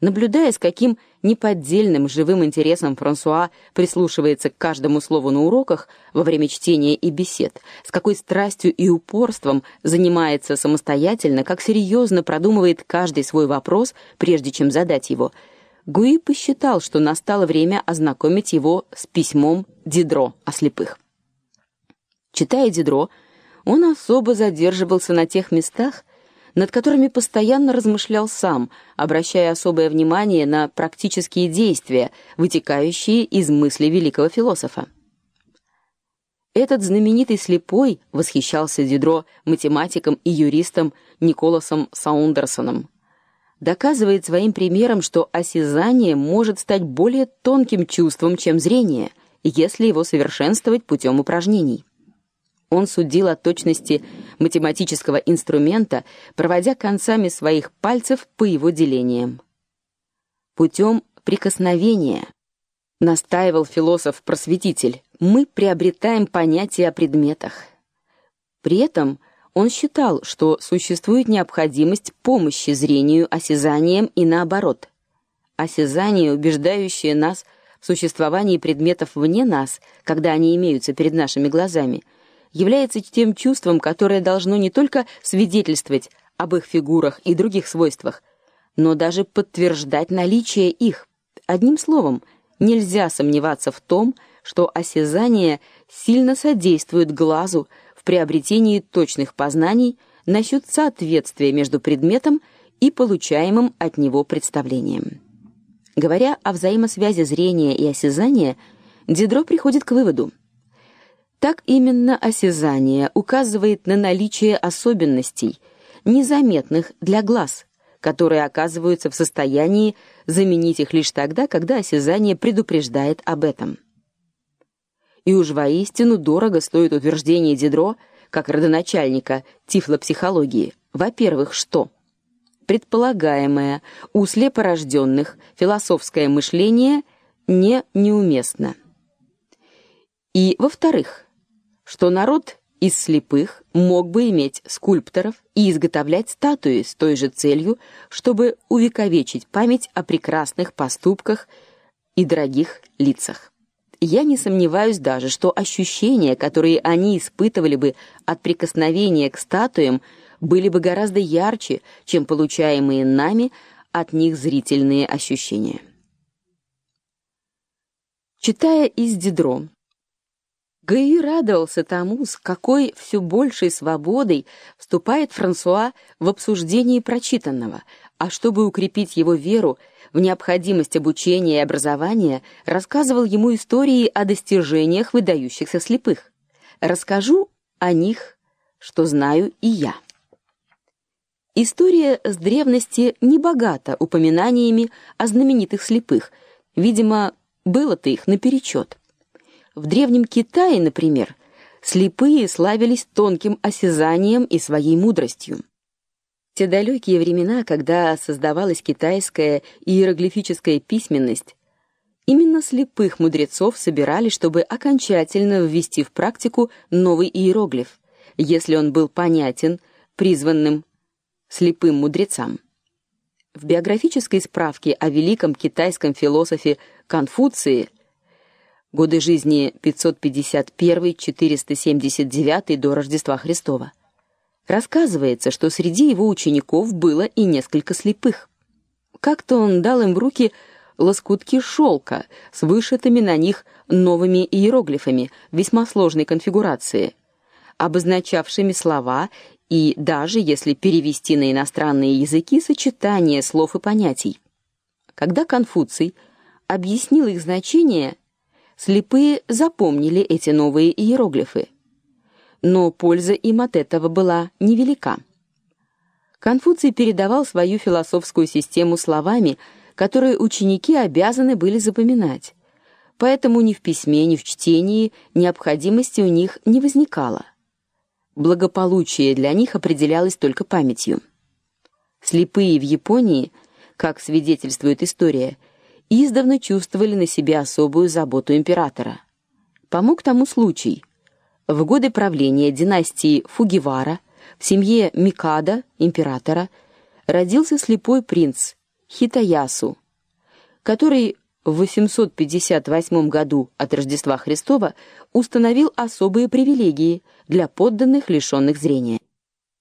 Наблюдая, с каким неподдельным живым интересом Франсуа прислушивается к каждому слову на уроках во время чтения и бесед, с какой страстью и упорством занимается самостоятельно, как серьезно продумывает каждый свой вопрос, прежде чем задать его, Гуи посчитал, что настало время ознакомить его с письмом Дидро о слепых. Читая Дидро, он особо задерживался на тех местах, над которыми постоянно размышлял сам, обращая особое внимание на практические действия, вытекающие из мысли великого философа. Этот знаменитый слепой восхищался Дидро математиком и юристом Николасом Саундерсоном. Доказывает своим примером, что осязание может стать более тонким чувством, чем зрение, если его совершенствовать путем упражнений. Он судил о точности математического инструмента, проводя концами своих пальцев по его делениям. Путем прикосновения, настаивал философ-просветитель, мы приобретаем понятие о предметах. При этом он считал, что существует необходимость помощи зрению осязанием и наоборот. Осязание, убеждающее нас в существовании предметов вне нас, когда они имеются перед нашими глазами – является тем чувством, которое должно не только свидетельствовать об их фигурах и других свойствах, но даже подтверждать наличие их. Одним словом, нельзя сомневаться в том, что осязание сильно содействует глазу в приобретении точных познаний насчет соответствия между предметом и получаемым от него представлением. Говоря о взаимосвязи зрения и осязания, Дидро приходит к выводу: так именно осязание указывает на наличие особенностей, незаметных для глаз, которые оказываются в состоянии заменить их лишь тогда, когда осязание предупреждает об этом. И уж воистину дорого стоит утверждение Дидро, как родоначальника тифлопсихологии. Во-первых, что предполагаемое у слепорожденных философское мышление не неуместно. И во-вторых, что народ из слепых мог бы иметь скульпторов и изготовлять статуи с той же целью, чтобы увековечить память о прекрасных поступках и дорогих лицах. Я не сомневаюсь даже, что ощущения, которые они испытывали бы от прикосновения к статуям, были бы гораздо ярче, чем получаемые нами от них зрительные ощущения. Читая из Дидро, Гаи радовался тому, с какой все большей свободой вступает Франсуа в обсуждение прочитанного, а чтобы укрепить его веру в необходимость обучения и образования, рассказывал ему истории о достижениях выдающихся слепых. Расскажу о них, что знаю и я. История с древности не богата упоминаниями о знаменитых слепых. Видимо, было-то их наперечет. В древнем Китае, например, слепые славились тонким осязанием и своей мудростью. В те далекие времена, когда создавалась китайская иероглифическая письменность, именно слепых мудрецов собирали, чтобы окончательно ввести в практику новый иероглиф, если он был понятен призванным слепым мудрецам. В биографической справке о великом китайском философе Конфуции годы жизни 551-479 до Рождества Христова. Рассказывается, что среди его учеников было и несколько слепых. Как-то он дал им в руки лоскутки шелка с вышитыми на них новыми иероглифами весьма сложной конфигурации, обозначавшими слова и даже, если перевести на иностранные языки, сочетание слов и понятий. Когда Конфуций объяснил их значение, Слепые запомнили эти новые иероглифы, но польза им от этого была невелика. Конфуций передавал свою философскую систему словами, которые ученики обязаны были запоминать. Поэтому ни в письме, ни в чтении необходимости у них не возникало. Благополучие для них определялось только памятью. Слепые в Японии, как свидетельствует история, издавна чувствовали на себе особую заботу императора. Помог тому случай. В годы правления династии Фугивара в семье Микада, императора, родился слепой принц Хитаясу, который в 858 году от Рождества Христова установил особые привилегии для подданных, лишенных зрения.